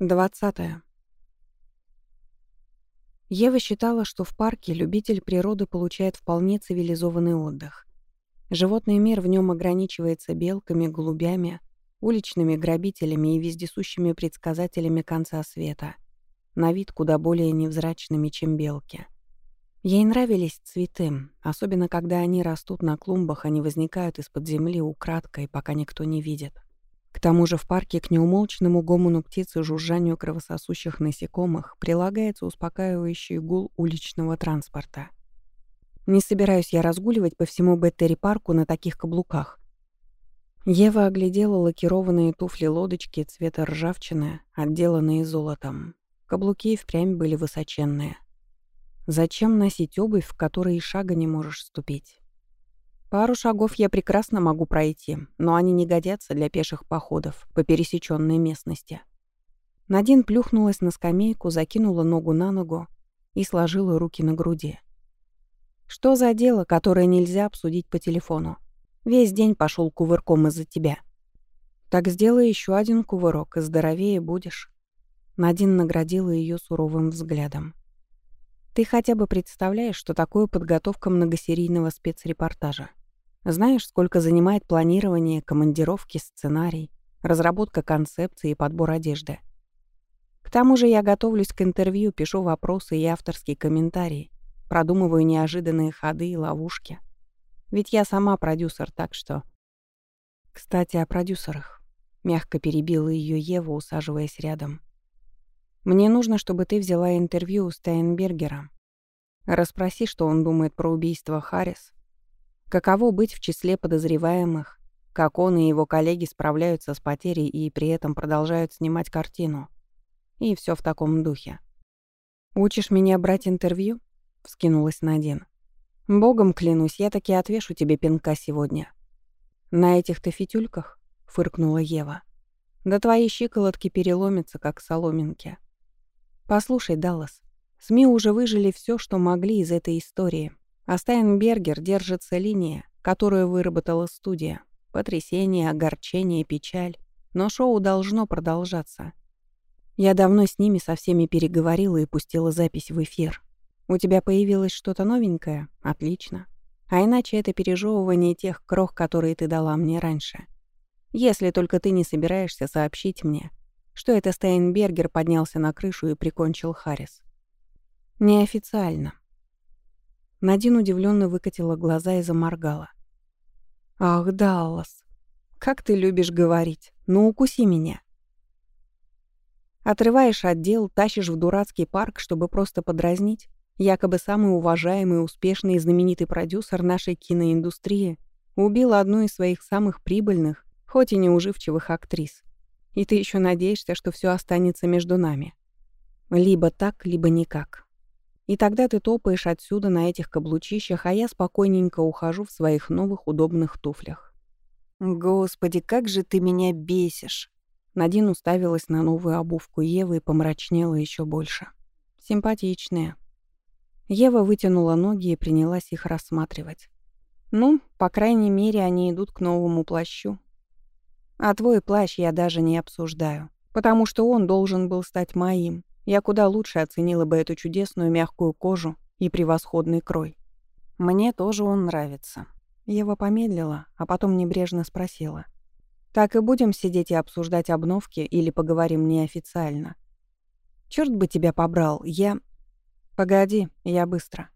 Двадцатое. Ева считала, что в парке любитель природы получает вполне цивилизованный отдых. Животный мир в нем ограничивается белками, голубями, уличными грабителями и вездесущими предсказателями конца света, на вид куда более невзрачными, чем белки. Ей нравились цветы, особенно когда они растут на клумбах, они возникают из-под земли украдкой, пока никто не видит. К тому же в парке к неумолчному гомону птиц и жужжанию кровососущих насекомых прилагается успокаивающий гул уличного транспорта. Не собираюсь я разгуливать по всему Беттери-парку на таких каблуках. Ева оглядела лакированные туфли-лодочки цвета ржавчины, отделанные золотом. Каблуки впрямь были высоченные. Зачем носить обувь, в которой и шага не можешь ступить? Пару шагов я прекрасно могу пройти, но они не годятся для пеших походов по пересеченной местности. Надин плюхнулась на скамейку, закинула ногу на ногу и сложила руки на груди. Что за дело, которое нельзя обсудить по телефону? Весь день пошел кувырком из-за тебя. Так сделай еще один кувырок, и здоровее будешь. Надин наградила ее суровым взглядом. Ты хотя бы представляешь, что такое подготовка многосерийного спецрепортажа? Знаешь, сколько занимает планирование, командировки, сценарий, разработка концепции и подбор одежды? К тому же я готовлюсь к интервью, пишу вопросы и авторские комментарии, продумываю неожиданные ходы и ловушки. Ведь я сама продюсер, так что... Кстати, о продюсерах. Мягко перебила ее Ева, усаживаясь рядом. Мне нужно, чтобы ты взяла интервью у Стайнбергера. Расспроси, что он думает про убийство Харрис Каково быть в числе подозреваемых, как он и его коллеги справляются с потерей и при этом продолжают снимать картину. И все в таком духе. «Учишь меня брать интервью?» — вскинулась Надин. «Богом клянусь, я таки отвешу тебе пинка сегодня». «На этих-то фитюльках?» — фыркнула Ева. «Да твои щиколотки переломятся, как соломинки». «Послушай, Даллас, СМИ уже выжили все, что могли из этой истории, а Стайнбергер держится линия, которую выработала студия. Потрясение, огорчение, печаль. Но шоу должно продолжаться. Я давно с ними со всеми переговорила и пустила запись в эфир. У тебя появилось что-то новенькое? Отлично. А иначе это пережевывание тех крох, которые ты дала мне раньше. Если только ты не собираешься сообщить мне, что это Стейнбергер поднялся на крышу и прикончил Харрис. Неофициально. Надин удивленно выкатила глаза и заморгала. «Ах, Даллас, как ты любишь говорить. Ну, укуси меня». Отрываешь отдел, тащишь в дурацкий парк, чтобы просто подразнить. Якобы самый уважаемый, успешный и знаменитый продюсер нашей киноиндустрии убил одну из своих самых прибыльных, хоть и неуживчивых актрис. И ты еще надеешься, что все останется между нами. Либо так, либо никак. И тогда ты топаешь отсюда на этих каблучищах, а я спокойненько ухожу в своих новых удобных туфлях. «Господи, как же ты меня бесишь!» Надин уставилась на новую обувку Евы и помрачнела еще больше. Симпатичная. Ева вытянула ноги и принялась их рассматривать. «Ну, по крайней мере, они идут к новому плащу. А твой плащ я даже не обсуждаю, потому что он должен был стать моим, я куда лучше оценила бы эту чудесную мягкую кожу и превосходный крой. Мне тоже он нравится. Ева помедлила, а потом небрежно спросила. «Так и будем сидеть и обсуждать обновки или поговорим неофициально?» «Чёрт бы тебя побрал, я...» «Погоди, я быстро».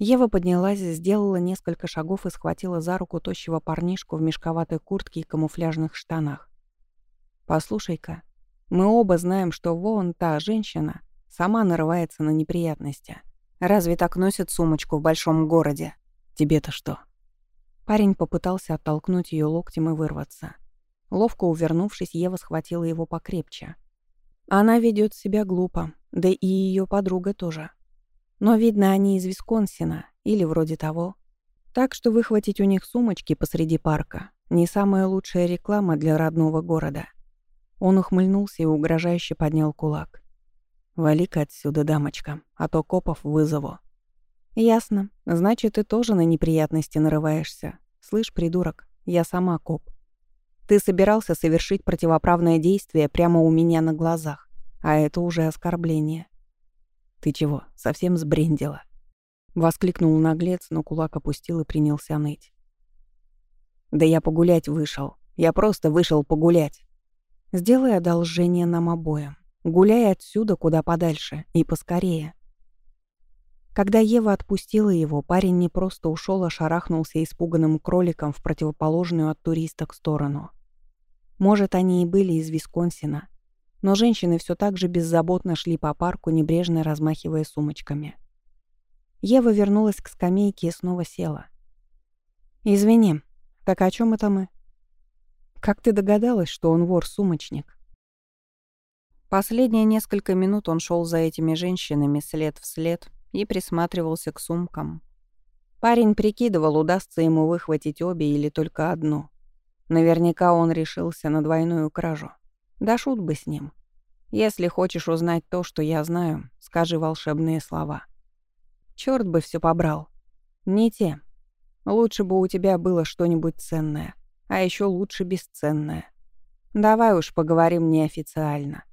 Ева поднялась, сделала несколько шагов и схватила за руку тощего парнишку в мешковатой куртке и камуфляжных штанах. «Послушай-ка, мы оба знаем, что вон та женщина сама нарывается на неприятности. Разве так носят сумочку в большом городе? Тебе-то что? Парень попытался оттолкнуть ее локтем и вырваться. Ловко увернувшись, Ева схватила его покрепче. Она ведет себя глупо, да и ее подруга тоже. Но, видно, они из Висконсина или вроде того. Так что выхватить у них сумочки посреди парка — не самая лучшая реклама для родного города. Он ухмыльнулся и угрожающе поднял кулак. «Вали-ка отсюда, дамочка, а то копов вызову». «Ясно. Значит, ты тоже на неприятности нарываешься. Слышь, придурок, я сама коп». Ты собирался совершить противоправное действие прямо у меня на глазах, а это уже оскорбление. Ты чего, совсем сбрендила? Воскликнул наглец, но кулак опустил и принялся ныть. Да я погулять вышел. Я просто вышел погулять. Сделай одолжение нам обоим. Гуляй отсюда куда подальше и поскорее. Когда Ева отпустила его, парень не просто ушел, а шарахнулся испуганным кроликом в противоположную от туристок сторону. Может, они и были из Висконсина, но женщины все так же беззаботно шли по парку, небрежно размахивая сумочками. Ева вернулась к скамейке и снова села. «Извини, так о чем это мы?» «Как ты догадалась, что он вор-сумочник?» Последние несколько минут он шел за этими женщинами след в след, и присматривался к сумкам. Парень прикидывал, удастся ему выхватить обе или только одну. Наверняка он решился на двойную кражу. Да шут бы с ним. Если хочешь узнать то, что я знаю, скажи волшебные слова. Черт бы все побрал. Не те. Лучше бы у тебя было что-нибудь ценное, а еще лучше бесценное. Давай уж поговорим неофициально.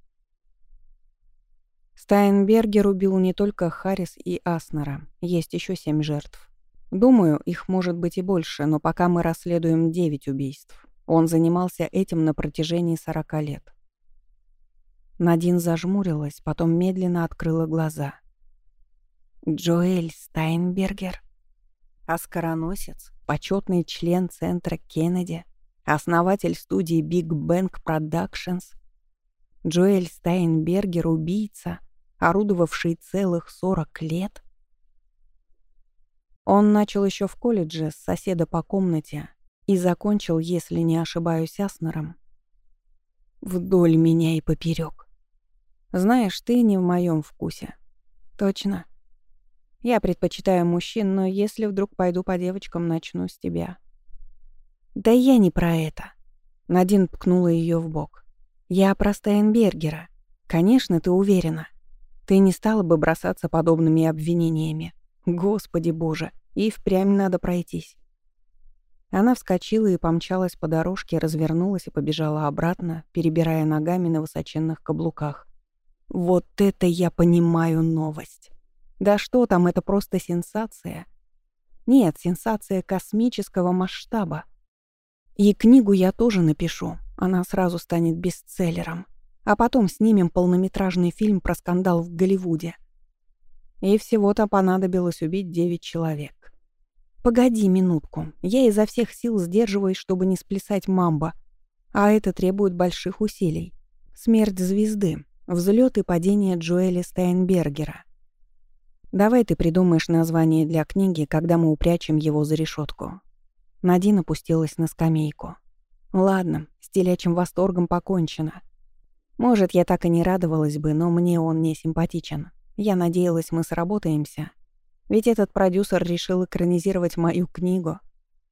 Стайнбергер убил не только Харрис и Аснера, есть еще семь жертв. Думаю, их может быть и больше, но пока мы расследуем девять убийств. Он занимался этим на протяжении сорока лет. Надин зажмурилась, потом медленно открыла глаза. Джоэль Стайнбергер? Оскароносец, почетный член Центра Кеннеди, основатель студии Big Bang Productions — Джоэль Стайнбергер — убийца, орудовавший целых 40 лет? Он начал еще в колледже с соседа по комнате и закончил, если не ошибаюсь, Аснером. Вдоль меня и поперек. Знаешь, ты не в моем вкусе. Точно. Я предпочитаю мужчин, но если вдруг пойду по девочкам, начну с тебя. Да я не про это. Надин ткнула ее в бок. Я про Стайнбергера. Конечно, ты уверена. Ты не стала бы бросаться подобными обвинениями. Господи боже, и впрямь надо пройтись. Она вскочила и помчалась по дорожке, развернулась и побежала обратно, перебирая ногами на высоченных каблуках. Вот это я понимаю новость. Да что там, это просто сенсация. Нет, сенсация космического масштаба. И книгу я тоже напишу, она сразу станет бестселлером. А потом снимем полнометражный фильм про скандал в Голливуде. И всего-то понадобилось убить девять человек. Погоди минутку. Я изо всех сил сдерживаюсь, чтобы не сплясать мамба. А это требует больших усилий. Смерть звезды. Взлет и падение Джоэля Стайнбергера. Давай ты придумаешь название для книги, когда мы упрячем его за решетку. Надин опустилась на скамейку. Ладно, с телячьим восторгом покончено. Может, я так и не радовалась бы, но мне он не симпатичен. Я надеялась, мы сработаемся. Ведь этот продюсер решил экранизировать мою книгу.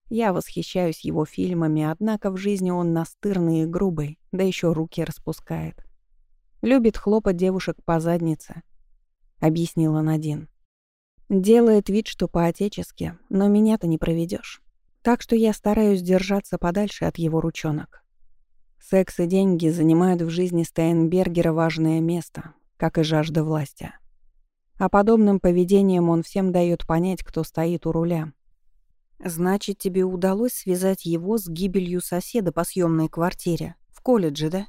Я восхищаюсь его фильмами, однако в жизни он настырный и грубый, да еще руки распускает. Любит хлопать девушек по заднице, — объяснила Надин. Делает вид, что по-отечески, но меня-то не проведешь. Так что я стараюсь держаться подальше от его ручонок. Секс и деньги занимают в жизни Стейнбергера важное место, как и жажда власти. А подобным поведением он всем дает понять, кто стоит у руля. «Значит, тебе удалось связать его с гибелью соседа по съемной квартире? В колледже, да?»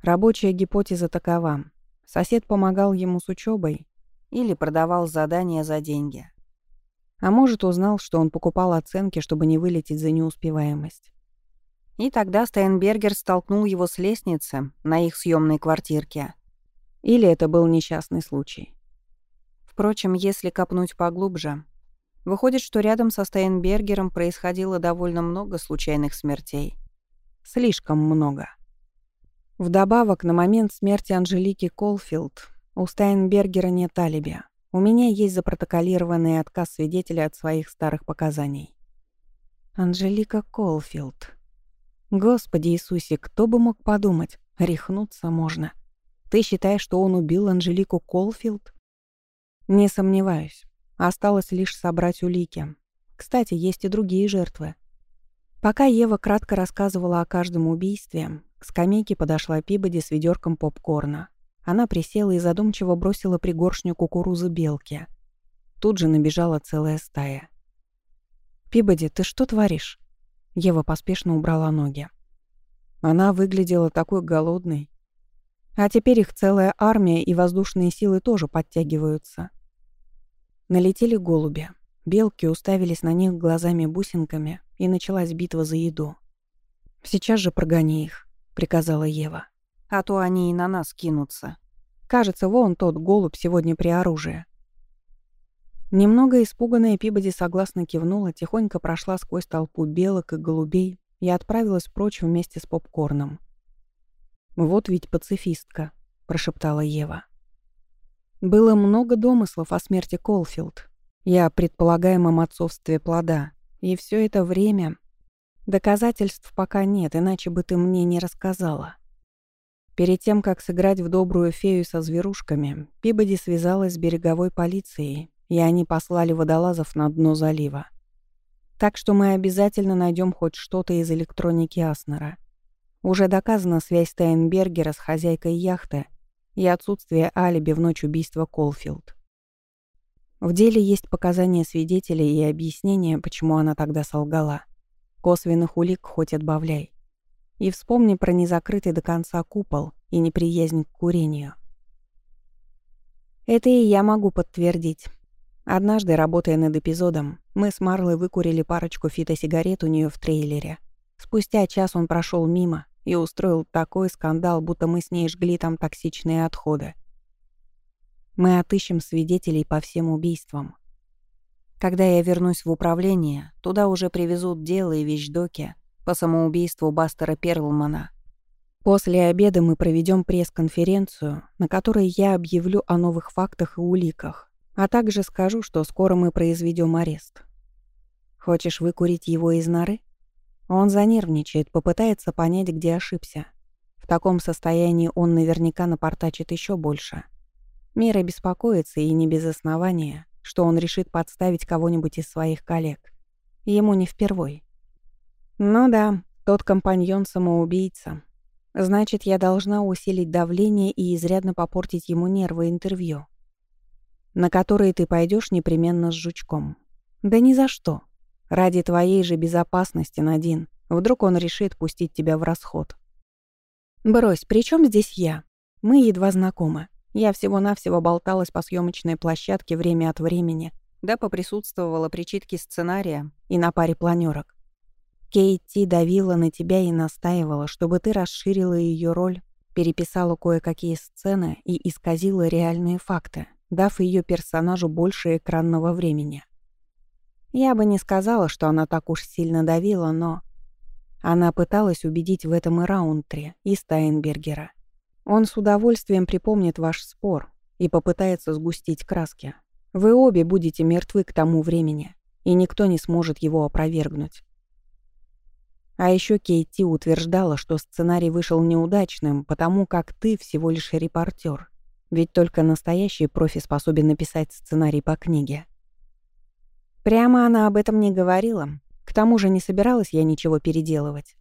Рабочая гипотеза такова. Сосед помогал ему с учебой или продавал задания за деньги. А может, узнал, что он покупал оценки, чтобы не вылететь за неуспеваемость. И тогда Стейнбергер столкнул его с лестницы на их съемной квартирке. Или это был несчастный случай. Впрочем, если копнуть поглубже, выходит, что рядом со Стейнбергером происходило довольно много случайных смертей. Слишком много. Вдобавок, на момент смерти Анжелики Колфилд у Стайнбергера нет алиби. У меня есть запротоколированный отказ свидетеля от своих старых показаний. Анжелика Колфилд. Господи Иисусе, кто бы мог подумать? Рехнуться можно. Ты считаешь, что он убил Анжелику Колфилд? Не сомневаюсь. Осталось лишь собрать улики. Кстати, есть и другие жертвы. Пока Ева кратко рассказывала о каждом убийстве, к скамейке подошла Пибоди с ведерком попкорна. Она присела и задумчиво бросила пригоршню кукурузы белки. Тут же набежала целая стая. «Пибоди, ты что творишь?» Ева поспешно убрала ноги. Она выглядела такой голодной. А теперь их целая армия и воздушные силы тоже подтягиваются. Налетели голуби. Белки уставились на них глазами-бусинками, и началась битва за еду. «Сейчас же прогони их», — приказала Ева. «А то они и на нас кинутся. Кажется, вон тот голубь сегодня при оружии». Немного испуганная Пибоди согласно кивнула, тихонько прошла сквозь толпу белок и голубей и отправилась прочь вместе с попкорном. «Вот ведь пацифистка», — прошептала Ева. Было много домыслов о смерти Колфилд и о предполагаемом отцовстве плода, и все это время... Доказательств пока нет, иначе бы ты мне не рассказала. Перед тем, как сыграть в добрую фею со зверушками, Пибоди связалась с береговой полицией, и они послали водолазов на дно залива. Так что мы обязательно найдем хоть что-то из электроники Аснера. Уже доказана связь Стайнбергера с хозяйкой яхты и отсутствие алиби в ночь убийства Колфилд. В деле есть показания свидетелей и объяснения, почему она тогда солгала. Косвенных улик хоть отбавляй. И вспомни про незакрытый до конца купол и неприязнь к курению. Это и я могу подтвердить. Однажды, работая над эпизодом, мы с Марлой выкурили парочку фитосигарет у нее в трейлере. Спустя час он прошел мимо и устроил такой скандал, будто мы с ней жгли там токсичные отходы. Мы отыщем свидетелей по всем убийствам. Когда я вернусь в управление, туда уже привезут дело и вещдоки по самоубийству Бастера Перлмана. После обеда мы проведем пресс-конференцию, на которой я объявлю о новых фактах и уликах, а также скажу, что скоро мы произведем арест. Хочешь выкурить его из норы? Он занервничает, попытается понять, где ошибся. В таком состоянии он наверняка напортачит еще больше. Мира беспокоится, и не без основания, что он решит подставить кого-нибудь из своих коллег. Ему не впервой. Ну да, тот компаньон-самоубийца. Значит, я должна усилить давление и изрядно попортить ему нервы интервью, на которые ты пойдешь непременно с жучком. Да ни за что. Ради твоей же безопасности, Надин. Вдруг он решит пустить тебя в расход. Брось, при чем здесь я? Мы едва знакомы. Я всего-навсего болталась по съемочной площадке время от времени, да поприсутствовала при читке сценария и на паре планерок. Кейти давила на тебя и настаивала, чтобы ты расширила ее роль, переписала кое-какие сцены и исказила реальные факты, дав ее персонажу больше экранного времени. Я бы не сказала, что она так уж сильно давила, но... Она пыталась убедить в этом и Раунтри, и Стайнбергера. Он с удовольствием припомнит ваш спор и попытается сгустить краски. Вы обе будете мертвы к тому времени, и никто не сможет его опровергнуть. А еще Кейти утверждала, что сценарий вышел неудачным, потому как ты всего лишь репортер. Ведь только настоящий профи способен написать сценарий по книге. Прямо она об этом не говорила. К тому же не собиралась я ничего переделывать.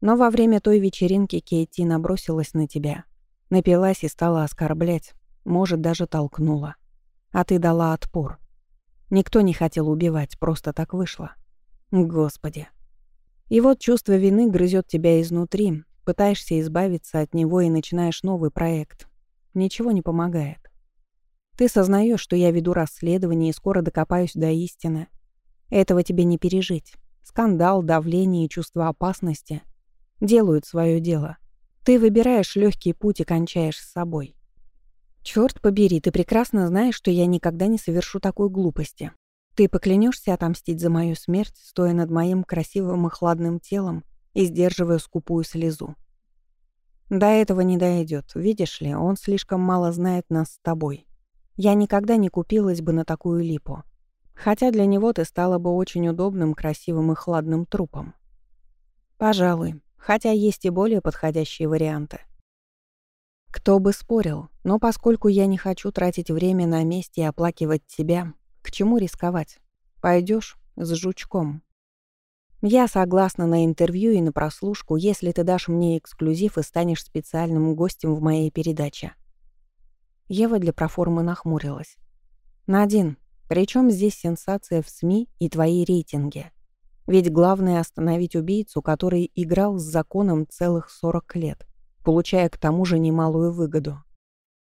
Но во время той вечеринки Кейти набросилась на тебя. Напилась и стала оскорблять. Может, даже толкнула. А ты дала отпор. Никто не хотел убивать, просто так вышло. Господи. И вот чувство вины грызет тебя изнутри. Пытаешься избавиться от него и начинаешь новый проект. Ничего не помогает. Ты сознаешь, что я веду расследование и скоро докопаюсь до истины. Этого тебе не пережить. Скандал, давление и чувство опасности делают свое дело. Ты выбираешь легкий путь и кончаешь с собой. Черт побери, ты прекрасно знаешь, что я никогда не совершу такой глупости. Ты поклянешься отомстить за мою смерть, стоя над моим красивым и хладным телом и сдерживая скупую слезу. До этого не дойдет, видишь ли, он слишком мало знает нас с тобой. Я никогда не купилась бы на такую липу. Хотя для него ты стала бы очень удобным, красивым и хладным трупом. Пожалуй, хотя есть и более подходящие варианты. Кто бы спорил, но поскольку я не хочу тратить время на месте и оплакивать тебя, к чему рисковать? Пойдешь с жучком. Я согласна на интервью и на прослушку, если ты дашь мне эксклюзив и станешь специальным гостем в моей передаче. Ева для проформы нахмурилась. Надин, при чем здесь сенсация в СМИ и твои рейтинги? Ведь главное остановить убийцу, который играл с законом целых 40 лет, получая к тому же немалую выгоду.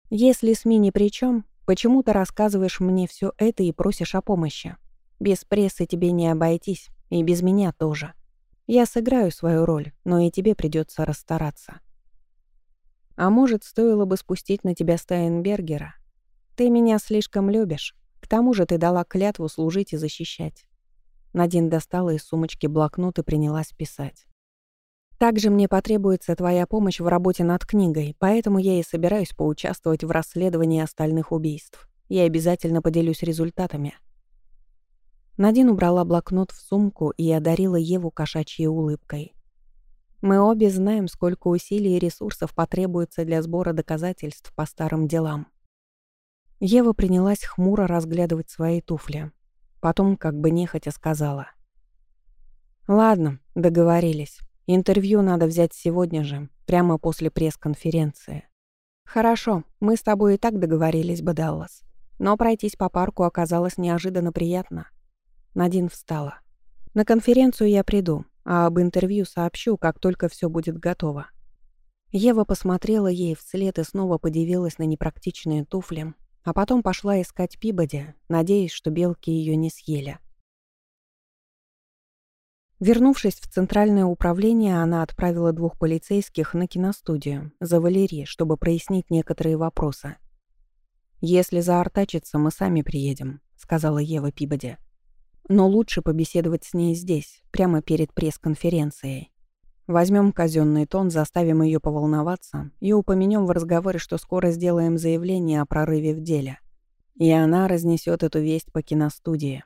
Если СМИ ни при чем, почему ты рассказываешь мне все это и просишь о помощи? Без прессы тебе не обойтись, и без меня тоже. Я сыграю свою роль, но и тебе придется расстараться. А может, стоило бы спустить на тебя Стайнбергера? Ты меня слишком любишь. К тому же ты дала клятву служить и защищать. Надин достала из сумочки блокнот и принялась писать. Также мне потребуется твоя помощь в работе над книгой, поэтому я и собираюсь поучаствовать в расследовании остальных убийств. Я обязательно поделюсь результатами. Надин убрала блокнот в сумку и одарила Еву кошачьей улыбкой. «Мы обе знаем, сколько усилий и ресурсов потребуется для сбора доказательств по старым делам». Ева принялась хмуро разглядывать свои туфли. Потом, как бы нехотя, сказала. «Ладно, договорились. Интервью надо взять сегодня же, прямо после пресс-конференции». «Хорошо, мы с тобой и так договорились бы, Даллас. Но пройтись по парку оказалось неожиданно приятно». Надин встала. «На конференцию я приду, а об интервью сообщу, как только все будет готово». Ева посмотрела ей вслед и снова подивилась на непрактичные туфли, а потом пошла искать Пибоди, надеясь, что белки ее не съели. Вернувшись в центральное управление, она отправила двух полицейских на киностудию за Валерий, чтобы прояснить некоторые вопросы. «Если заортачится, мы сами приедем», — сказала Ева Пибоди. Но лучше побеседовать с ней здесь, прямо перед пресс-конференцией. Возьмем казенный тон, заставим ее поволноваться и упомянем в разговоре, что скоро сделаем заявление о прорыве в деле. И она разнесет эту весть по киностудии.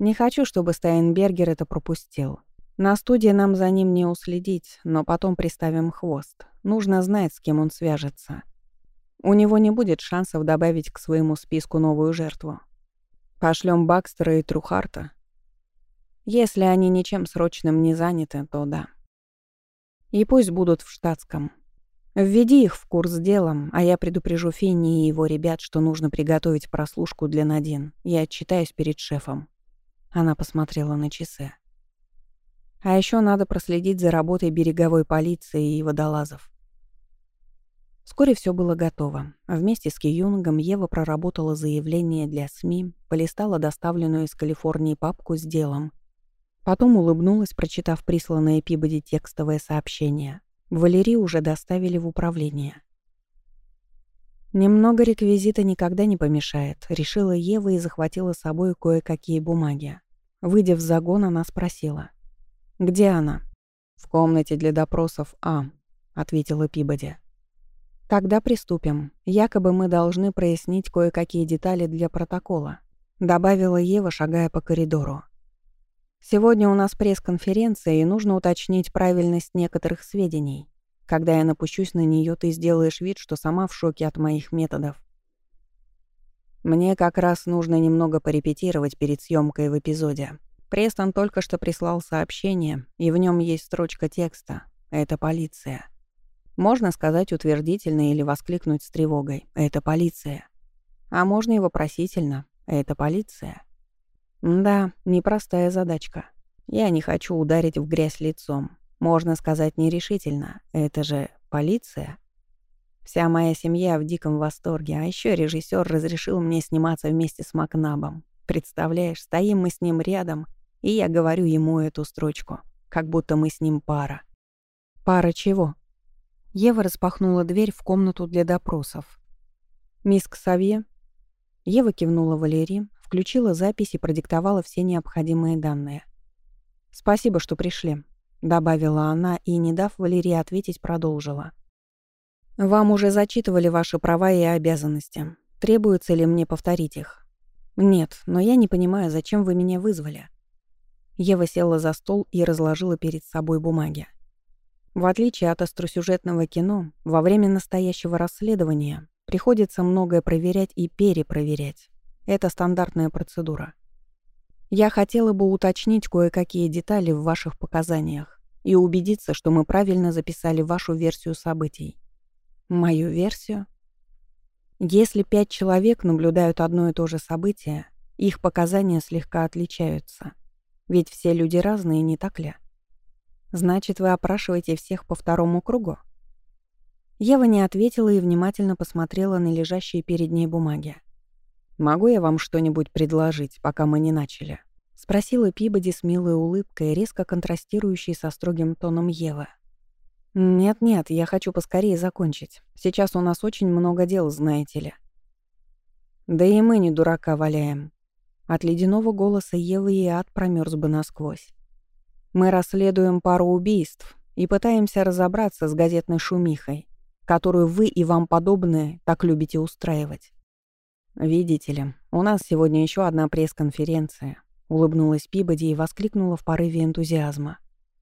Не хочу, чтобы Стайнбергер это пропустил. На студии нам за ним не уследить, но потом приставим хвост. Нужно знать, с кем он свяжется. У него не будет шансов добавить к своему списку новую жертву. Пошлем Бакстера и Трухарта. Если они ничем срочным не заняты, то да. И пусть будут в штатском. Введи их в курс делом, а я предупрежу Финни и его ребят, что нужно приготовить прослушку для Надин. Я отчитаюсь перед шефом. Она посмотрела на часы. А еще надо проследить за работой береговой полиции и водолазов. Вскоре все было готово. Вместе с Киюнгом Ева проработала заявление для СМИ, полистала доставленную из Калифорнии папку с делом. Потом улыбнулась, прочитав присланное Пибоди текстовое сообщение. Валерии уже доставили в управление. «Немного реквизита никогда не помешает», — решила Ева и захватила с собой кое-какие бумаги. Выйдя в загон, она спросила. «Где она?» «В комнате для допросов А», — ответила Пибоди. «Тогда приступим. Якобы мы должны прояснить кое-какие детали для протокола», добавила Ева, шагая по коридору. «Сегодня у нас пресс-конференция, и нужно уточнить правильность некоторых сведений. Когда я напущусь на нее, ты сделаешь вид, что сама в шоке от моих методов. Мне как раз нужно немного порепетировать перед съемкой в эпизоде. Престон только что прислал сообщение, и в нем есть строчка текста. Это полиция. Можно сказать утвердительно или воскликнуть с тревогой «Это полиция». А можно и вопросительно «Это полиция». Да, непростая задачка. Я не хочу ударить в грязь лицом. Можно сказать нерешительно «Это же полиция». Вся моя семья в диком восторге, а еще режиссер разрешил мне сниматься вместе с Макнабом. Представляешь, стоим мы с ним рядом, и я говорю ему эту строчку, как будто мы с ним пара. Пара чего? Ева распахнула дверь в комнату для допросов. «Мисс Ксавье?» Ева кивнула Валерии, включила запись и продиктовала все необходимые данные. «Спасибо, что пришли», — добавила она и, не дав Валерии ответить, продолжила. «Вам уже зачитывали ваши права и обязанности. Требуется ли мне повторить их?» «Нет, но я не понимаю, зачем вы меня вызвали». Ева села за стол и разложила перед собой бумаги. В отличие от остросюжетного кино, во время настоящего расследования приходится многое проверять и перепроверять. Это стандартная процедура. Я хотела бы уточнить кое-какие детали в ваших показаниях и убедиться, что мы правильно записали вашу версию событий. Мою версию? Если пять человек наблюдают одно и то же событие, их показания слегка отличаются. Ведь все люди разные, не так ли? Значит, вы опрашиваете всех по второму кругу? Ева не ответила и внимательно посмотрела на лежащие перед ней бумаги. «Могу я вам что-нибудь предложить, пока мы не начали?» — спросила Пибоди с милой улыбкой, резко контрастирующей со строгим тоном Евы. «Нет-нет, я хочу поскорее закончить. Сейчас у нас очень много дел, знаете ли». «Да и мы не дурака валяем». От ледяного голоса Евы и ад промерз бы насквозь. «Мы расследуем пару убийств и пытаемся разобраться с газетной шумихой, которую вы и вам подобные так любите устраивать. «Видите ли, у нас сегодня еще одна пресс-конференция», — улыбнулась Пибоди и воскликнула в порыве энтузиазма.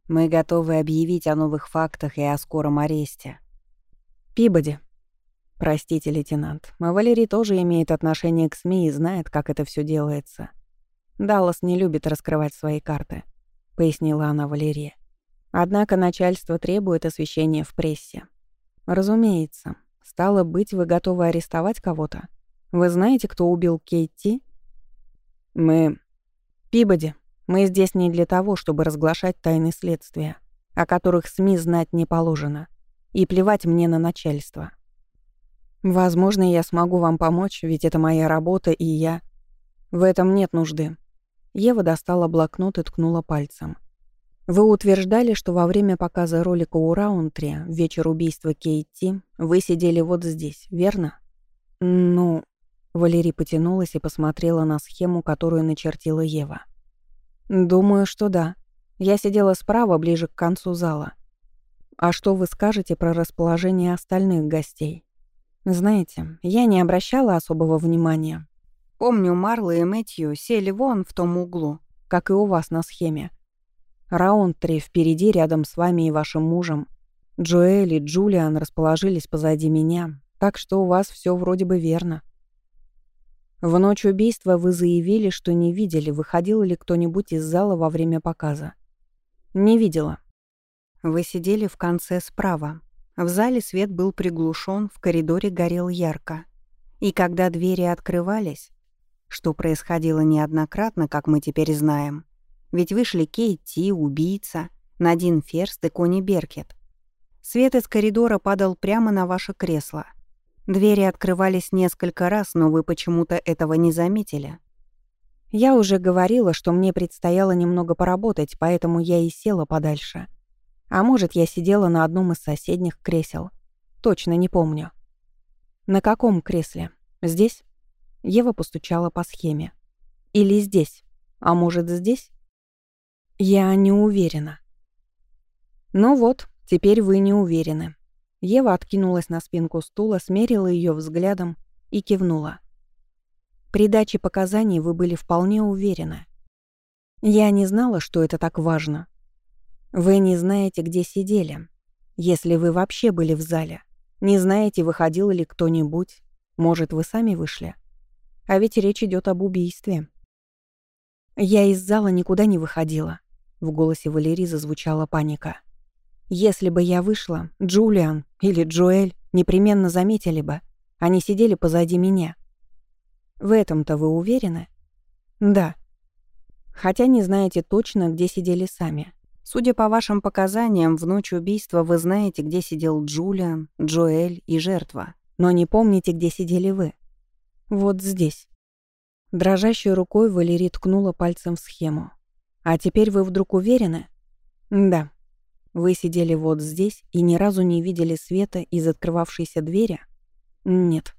«Мы готовы объявить о новых фактах и о скором аресте». «Пибоди». «Простите, лейтенант, а Валерий тоже имеет отношение к СМИ и знает, как это все делается. Даллас не любит раскрывать свои карты», — пояснила она Валерии. «Однако начальство требует освещения в прессе». «Разумеется. Стало быть, вы готовы арестовать кого-то?» Вы знаете, кто убил Кейти? Мы... Пибоди, мы здесь не для того, чтобы разглашать тайны следствия, о которых СМИ знать не положено. И плевать мне на начальство. Возможно, я смогу вам помочь, ведь это моя работа, и я... В этом нет нужды. Ева достала блокнот и ткнула пальцем. Вы утверждали, что во время показа ролика у Раунтри, вечер убийства Кейти, вы сидели вот здесь, верно? Ну, Валерий потянулась и посмотрела на схему, которую начертила Ева. «Думаю, что да. Я сидела справа, ближе к концу зала. А что вы скажете про расположение остальных гостей? Знаете, я не обращала особого внимания. Помню, Марла и Мэтью сели вон в том углу, как и у вас на схеме. Раунтри впереди, рядом с вами и вашим мужем. Джоэль и Джулиан расположились позади меня, так что у вас все вроде бы верно. В ночь убийства вы заявили, что не видели, выходил ли кто-нибудь из зала во время показа. Не видела. Вы сидели в конце справа. В зале свет был приглушен, в коридоре горел ярко. И когда двери открывались, что происходило неоднократно, как мы теперь знаем, ведь вышли Кейти, убийца, Надин Ферст и Кони Беркет. Свет из коридора падал прямо на ваше кресло — Двери открывались несколько раз, но вы почему-то этого не заметили. Я уже говорила, что мне предстояло немного поработать, поэтому я и села подальше. А может, я сидела на одном из соседних кресел. Точно не помню. На каком кресле? Здесь? Ева постучала по схеме. Или здесь? А может, здесь? Я не уверена. Ну вот, теперь вы не уверены. Ева откинулась на спинку стула, смерила ее взглядом и кивнула. При даче показаний вы были вполне уверены. Я не знала, что это так важно. Вы не знаете, где сидели. Если вы вообще были в зале. Не знаете, выходил ли кто-нибудь. Может, вы сами вышли. А ведь речь идет об убийстве. Я из зала никуда не выходила. В голосе Валерии зазвучала паника. Если бы я вышла, Джулиан или Джоэль непременно заметили бы. Они сидели позади меня. В этом-то вы уверены? Да. Хотя не знаете точно, где сидели сами. Судя по вашим показаниям, в ночь убийства вы знаете, где сидел Джулиан, Джоэль и жертва, но не помните, где сидели вы. Вот здесь. Дрожащей рукой Валерий ткнула пальцем в схему. «А теперь вы вдруг уверены?» «Да», вы сидели вот здесь и ни разу не видели света из открывавшейся двери? Нет.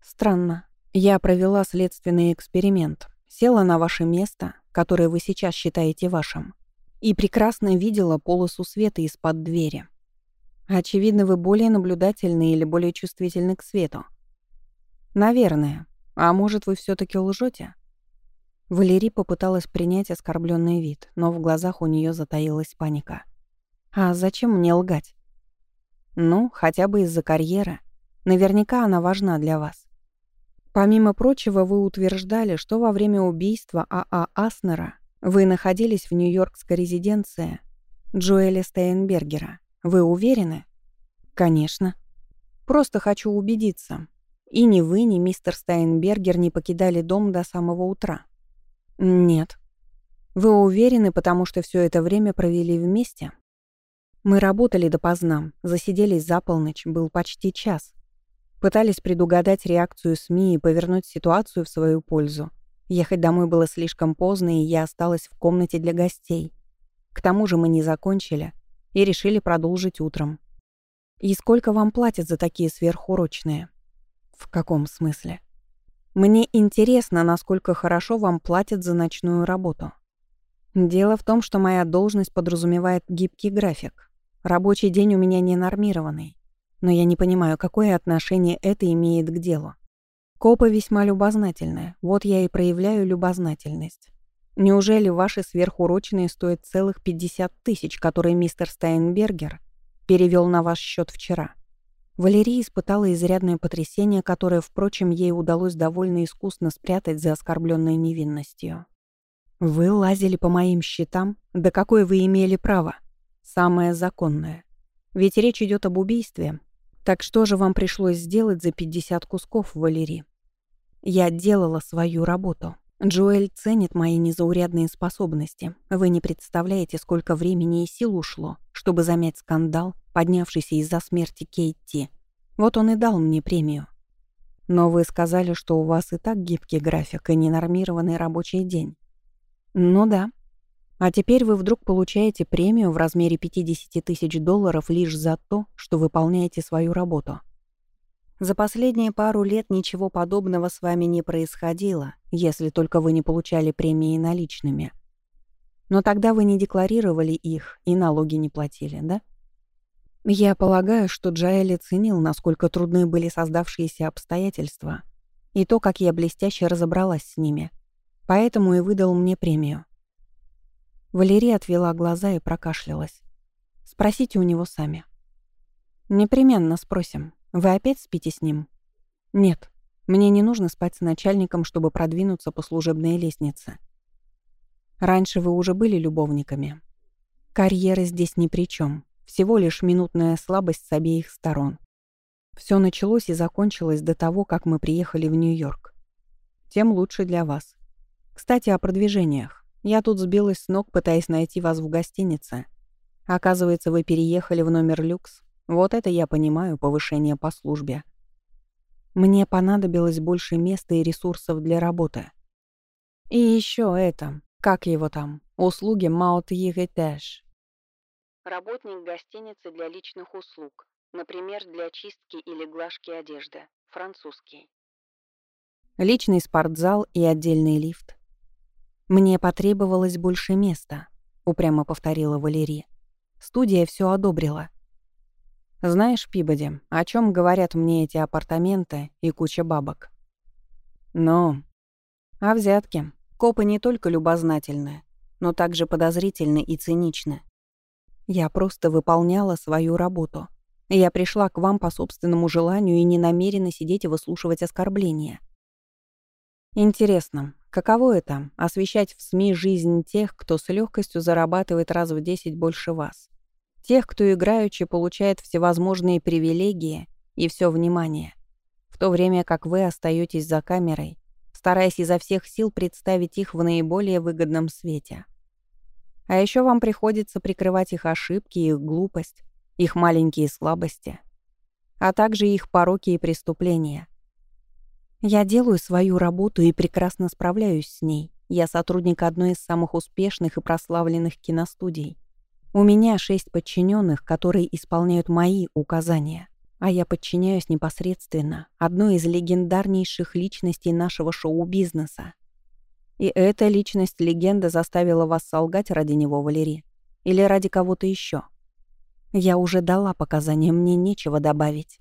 Странно. Я провела следственный эксперимент. Села на ваше место, которое вы сейчас считаете вашим, и прекрасно видела полосу света из-под двери. Очевидно, вы более наблюдательны или более чувствительны к свету. Наверное. А может, вы все таки лжете? Валерий попыталась принять оскорбленный вид, но в глазах у нее затаилась паника. А зачем мне лгать? Ну, хотя бы из-за карьеры. Наверняка она важна для вас. Помимо прочего, вы утверждали, что во время убийства А.А. А Аснера вы находились в Нью-Йоркской резиденции Джоэля Стейнбергера. Вы уверены? Конечно. Просто хочу убедиться. И ни вы, ни мистер Стейнбергер не покидали дом до самого утра. Нет. Вы уверены, потому что все это время провели вместе? Мы работали допоздна, засиделись за полночь, был почти час. Пытались предугадать реакцию СМИ и повернуть ситуацию в свою пользу. Ехать домой было слишком поздно, и я осталась в комнате для гостей. К тому же мы не закончили и решили продолжить утром. И сколько вам платят за такие сверхурочные? В каком смысле? Мне интересно, насколько хорошо вам платят за ночную работу. Дело в том, что моя должность подразумевает гибкий график. Рабочий день у меня не нормированный. Но я не понимаю, какое отношение это имеет к делу. Копы весьма любознательные, вот я и проявляю любознательность. Неужели ваши сверхурочные стоят целых 50 тысяч, которые мистер Стайнбергер перевел на ваш счет вчера? Валерия испытала изрядное потрясение, которое, впрочем, ей удалось довольно искусно спрятать за оскорбленной невинностью. «Вы лазили по моим счетам? Да какое вы имели право? Самое законное. Ведь речь идет об убийстве, так что же вам пришлось сделать за 50 кусков, Валерий? Я делала свою работу. Джоэль ценит мои незаурядные способности. Вы не представляете, сколько времени и сил ушло, чтобы замять скандал, поднявшийся из-за смерти Кейти. Вот он и дал мне премию. Но вы сказали, что у вас и так гибкий график и ненормированный рабочий день. Ну да, а теперь вы вдруг получаете премию в размере 50 тысяч долларов лишь за то, что выполняете свою работу. За последние пару лет ничего подобного с вами не происходило, если только вы не получали премии наличными. Но тогда вы не декларировали их и налоги не платили, да? Я полагаю, что Джаэли ценил, насколько трудны были создавшиеся обстоятельства и то, как я блестяще разобралась с ними. Поэтому и выдал мне премию. Валерия отвела глаза и прокашлялась. «Спросите у него сами». «Непременно спросим. Вы опять спите с ним?» «Нет. Мне не нужно спать с начальником, чтобы продвинуться по служебной лестнице. Раньше вы уже были любовниками. Карьера здесь ни при чем. Всего лишь минутная слабость с обеих сторон. Все началось и закончилось до того, как мы приехали в Нью-Йорк. Тем лучше для вас. Кстати, о продвижениях. Я тут сбилась с ног, пытаясь найти вас в гостинице. Оказывается, вы переехали в номер люкс. Вот это я понимаю, повышение по службе. Мне понадобилось больше места и ресурсов для работы. И еще это, как его там, услуги Маут Егетеш. Работник гостиницы для личных услуг, например, для чистки или глажки одежды, французский. Личный спортзал и отдельный лифт, «Мне потребовалось больше места», — упрямо повторила Валерия. Студия все одобрила. «Знаешь, Пибоди, о чем говорят мне эти апартаменты и куча бабок?» «Ну?» «О взятке. Копы не только любознательны, но также подозрительны и циничны. Я просто выполняла свою работу. Я пришла к вам по собственному желанию и не намерена сидеть и выслушивать оскорбления. Интересно, Каково это — освещать в СМИ жизнь тех, кто с легкостью зарабатывает раз в десять больше вас? Тех, кто играючи получает всевозможные привилегии и все внимание, в то время как вы остаетесь за камерой, стараясь изо всех сил представить их в наиболее выгодном свете. А еще вам приходится прикрывать их ошибки, их глупость, их маленькие слабости, а также их пороки и преступления, я делаю свою работу и прекрасно справляюсь с ней. Я сотрудник одной из самых успешных и прославленных киностудий. У меня шесть подчиненных, которые исполняют мои указания, а я подчиняюсь непосредственно одной из легендарнейших личностей нашего шоу-бизнеса. И эта личность-легенда заставила вас солгать ради него, Валерий? Или ради кого-то еще? Я уже дала показания, мне нечего добавить.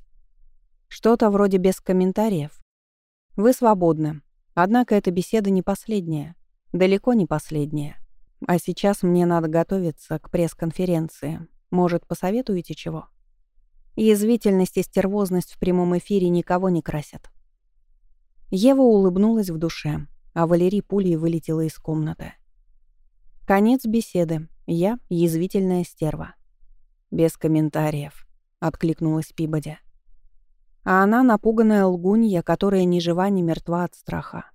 Что-то вроде без комментариев. Вы свободны. Однако эта беседа не последняя. Далеко не последняя. А сейчас мне надо готовиться к пресс-конференции. Может, посоветуете чего? Язвительность и стервозность в прямом эфире никого не красят. Ева улыбнулась в душе, а Валерий пулей вылетела из комнаты. Конец беседы. Я — язвительная стерва. «Без комментариев», — откликнулась Пибоди. А она напуганная лгунья, которая ни жива, ни мертва от страха.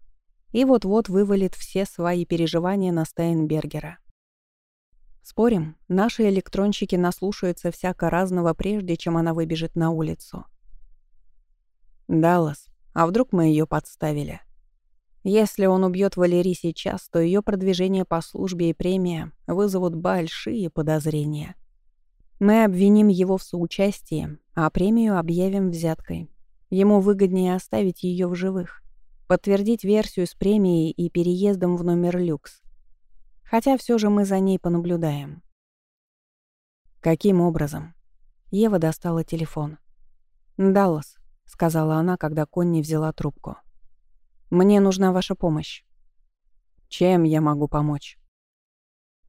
И вот-вот вывалит все свои переживания на Стейнбергера. Спорим, наши электронщики наслушаются всяко разного, прежде чем она выбежит на улицу. Даллас, а вдруг мы ее подставили? Если он убьет Валерий сейчас, то ее продвижение по службе и премия вызовут большие подозрения. Мы обвиним его в соучастии, а премию объявим взяткой. Ему выгоднее оставить ее в живых, подтвердить версию с премией и переездом в номер люкс. Хотя все же мы за ней понаблюдаем. Каким образом? Ева достала телефон. «Даллас», — сказала она, когда Конни взяла трубку. Мне нужна ваша помощь». «Чем я могу помочь?»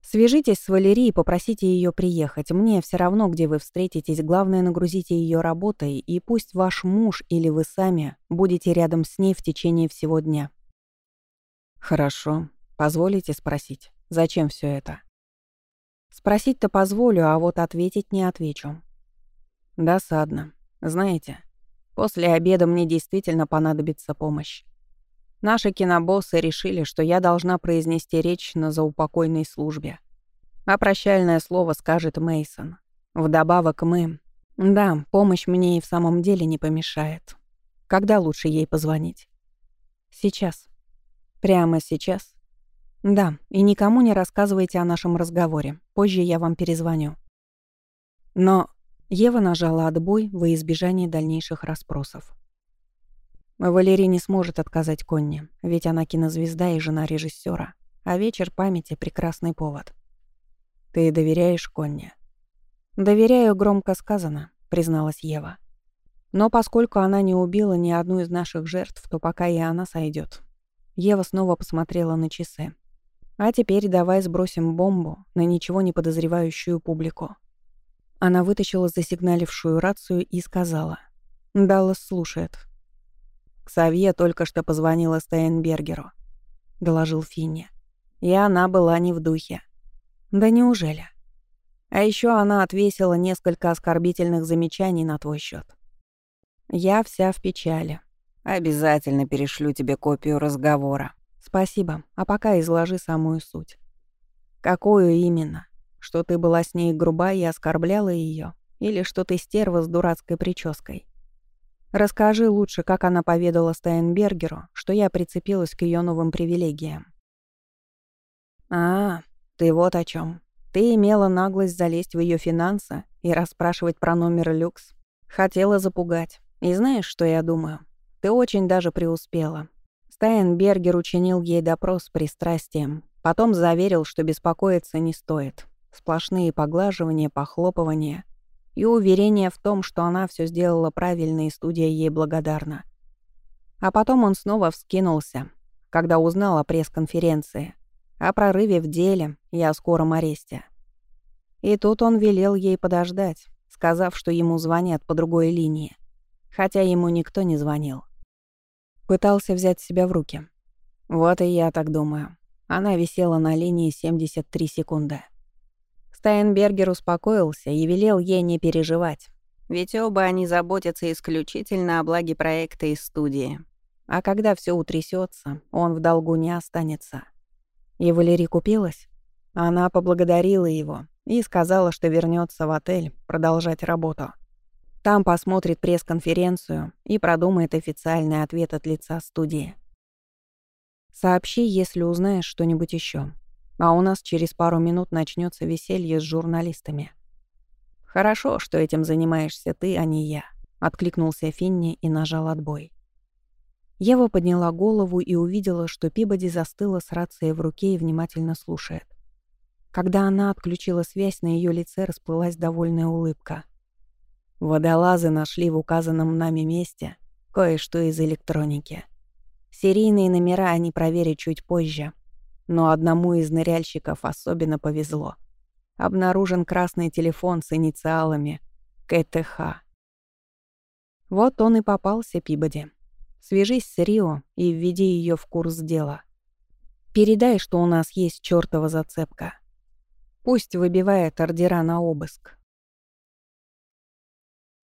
«Свяжитесь с Валерией и попросите ее приехать. Мне все равно, где вы встретитесь. Главное, нагрузите ее работой, и пусть ваш муж или вы сами будете рядом с ней в течение всего дня». «Хорошо. Позволите спросить, зачем все это?» «Спросить-то позволю, а вот ответить не отвечу». «Досадно. Знаете, после обеда мне действительно понадобится помощь. Наши кинобоссы решили, что я должна произнести речь на заупокойной службе. А прощальное слово скажет Мейсон. Вдобавок мы... Да, помощь мне и в самом деле не помешает. Когда лучше ей позвонить? Сейчас. Прямо сейчас? Да, и никому не рассказывайте о нашем разговоре. Позже я вам перезвоню. Но Ева нажала отбой во избежание дальнейших расспросов. Валерий не сможет отказать Конне, ведь она кинозвезда и жена режиссера, а вечер памяти — прекрасный повод. «Ты доверяешь Конне?» «Доверяю, громко сказано», — призналась Ева. «Но поскольку она не убила ни одну из наших жертв, то пока и она сойдет. Ева снова посмотрела на часы. «А теперь давай сбросим бомбу на ничего не подозревающую публику». Она вытащила засигналившую рацию и сказала. «Даллас слушает. «Ксавье только что позвонила Стейнбергеру», — доложил Финни. «И она была не в духе». «Да неужели?» А еще она отвесила несколько оскорбительных замечаний на твой счет. «Я вся в печали. Обязательно перешлю тебе копию разговора. Спасибо. А пока изложи самую суть. Какую именно? Что ты была с ней груба и оскорбляла ее, Или что ты стерва с дурацкой прической? Расскажи лучше, как она поведала Стайнбергеру, что я прицепилась к ее новым привилегиям. А, ты вот о чем. Ты имела наглость залезть в ее финансы и расспрашивать про номер люкс. Хотела запугать. И знаешь, что я думаю? Ты очень даже преуспела. Стайнбергер учинил ей допрос с пристрастием. Потом заверил, что беспокоиться не стоит. Сплошные поглаживания, похлопывания — и уверение в том, что она все сделала правильно и студия ей благодарна. А потом он снова вскинулся, когда узнал о пресс-конференции, о прорыве в деле и о скором аресте. И тут он велел ей подождать, сказав, что ему звонят по другой линии, хотя ему никто не звонил. Пытался взять себя в руки. Вот и я так думаю. Она висела на линии 73 секунды. Стайнбергер успокоился и велел ей не переживать. Ведь оба они заботятся исключительно о благе проекта и студии. А когда все утрясется, он в долгу не останется. И Валерий купилась. Она поблагодарила его и сказала, что вернется в отель продолжать работу. Там посмотрит пресс-конференцию и продумает официальный ответ от лица студии. Сообщи, если узнаешь что-нибудь еще. А у нас через пару минут начнется веселье с журналистами. «Хорошо, что этим занимаешься ты, а не я», — откликнулся Финни и нажал отбой. Ева подняла голову и увидела, что Пибоди застыла с рацией в руке и внимательно слушает. Когда она отключила связь, на ее лице расплылась довольная улыбка. Водолазы нашли в указанном нами месте кое-что из электроники. Серийные номера они проверят чуть позже, но одному из ныряльщиков особенно повезло. Обнаружен красный телефон с инициалами КТХ. Вот он и попался Пибоди. Свяжись с Рио и введи ее в курс дела. Передай, что у нас есть чертова зацепка. Пусть выбивает ордера на обыск.